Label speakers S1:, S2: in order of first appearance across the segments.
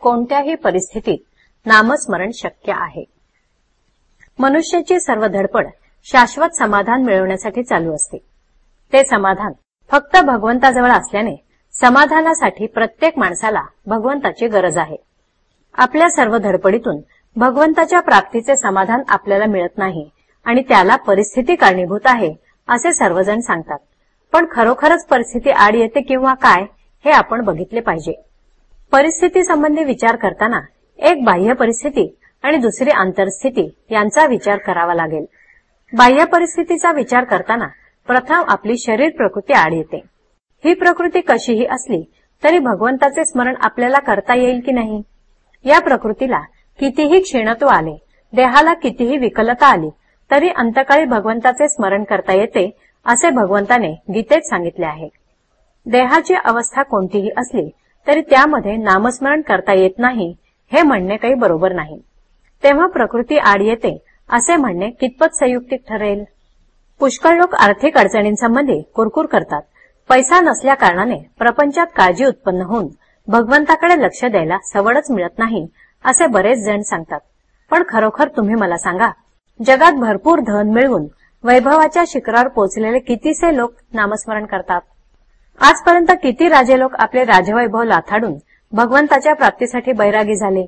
S1: कोणत्याही परिस्थितीत नामस्मरण शक्य आहे. मनुष्याची सर्व धडपड शाश्वत समाधान मिळवण्यासाठी चालू असते. ते समाधान फक्त भगवंताजवळ असल्याने समाधानासाठी प्रत्येक माणसाला भगवंताची गरज आहे. आपल्या सर्व धडपडीतून भगवंताच्या प्राप्तीचे समाधान आपल्याला मिळत नाही आणि त्याला परिस्थिती कारणीभूत आहे असे सर्वजण सांगतात. पण खरोखरच परिस्थिती आड येते किंवा काय हे आपण बघितले पाहिजे. परिस्थिती संबंधी विचार करताना एक बाह्य परिस्थिती आणि दुसरी आंतरस्थिती यांचा विचार करावा लागेल. बाह्य परिस्थितीचा विचार करताना प्रथम आपली शरीर प्रकृती आड येते. ही प्रकृती कशीही असली तरी भगवंताचे स्मरण आपल्याला करता येईल की नाही? या प्रकृतीला कितीही क्षीणत्व आले देहाला कितीही विकलता आली तरी अंतकाळी भगवंताचे स्मरण करता येते असे भगवंताने गीतेत सांगितले आहे. देहाची अवस्था कोणतीही असली तरी त्यामध्ये नामस्मरण करता येत नाही हे म्हणणे काही बरोबर नाही. तेव्हा प्रकृती आड येते असे म्हणणे कितपत संयुक्तिक ठरेल? पुष्कळ लोक आर्थिक अडचणींसंबंधी कुरकुर करतात. पैसा नसल्या कारणाने प्रपंचात काळजी उत्पन्न होऊन भगवंताकडे लक्ष द्यायला सवडच मिळत नाही असे बरेच जण सांगतात. पण खरोखर तुम्ही मला सांगा जगात भरपूर धन मिळवून वैभवाच्या शिखरावर पोचलेले कितीसे लोक नामस्मरण करतात? आजपर्यंत किती राजे लोक आपले राजवैभव लाथाडून भगवंताच्या प्राप्तीसाठी बैरागी झाले?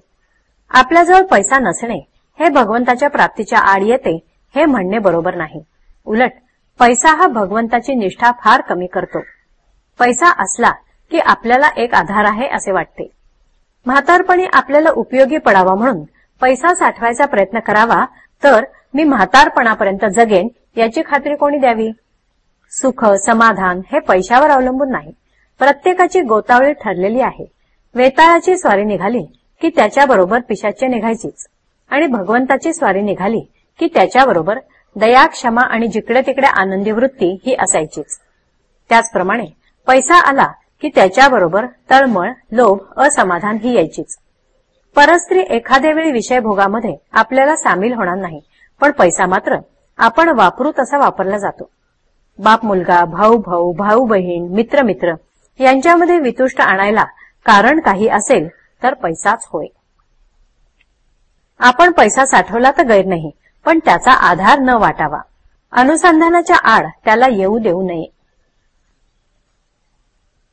S1: आपल्याजवळ पैसा नसणे हे भगवंताच्या प्राप्तीच्या आड येते हे म्हणणे बरोबर नाही. उलट पैसा हा भगवंताची निष्ठा फार कमी करतो. पैसा असला की आपल्याला एक आधार आहे असे वाटते. म्हातारपणी आपल्याला उपयोगी पडावा म्हणून पैसा साठवायचा प्रयत्न करावा तर मी म्हातारपणापर्यंत जगेन याची खात्री कोणी द्यावी? सुख समाधान हे पैशावर अवलंबून नाही. प्रत्येकाची गोतावळी ठरलेली आहे. वेताळाची स्वारी निघाली की त्याच्याबरोबर पिशाचे निघायचीच. आणि भगवंताची स्वारी निघाली की त्याच्याबरोबर दया क्षमा आणि जिकडे तिकडे आनंदी वृत्ती ही असायचीच. त्याचप्रमाणे पैसा आला की त्याच्याबरोबर तळमळ लोभ असमाधान ही यायचीच. परस्त्री एखाद्या वेळी विषय भोगामध्ये आपल्याला सामील होणार नाही पण पैसा मात्र आपण वापरू तसा वापरला जातो. बाप मुलगा भाऊ भाऊ भाऊ बहीण मित्र मित्र यांच्यामध्ये वितुष्ट आणायला कारण काही असेल तर पैसाच होय. आपण पैसा साठवला तर गैर नाही पण त्याचा आधार न वाटावा. अनुसंधानाच्या आड त्याला येऊ देऊ नये.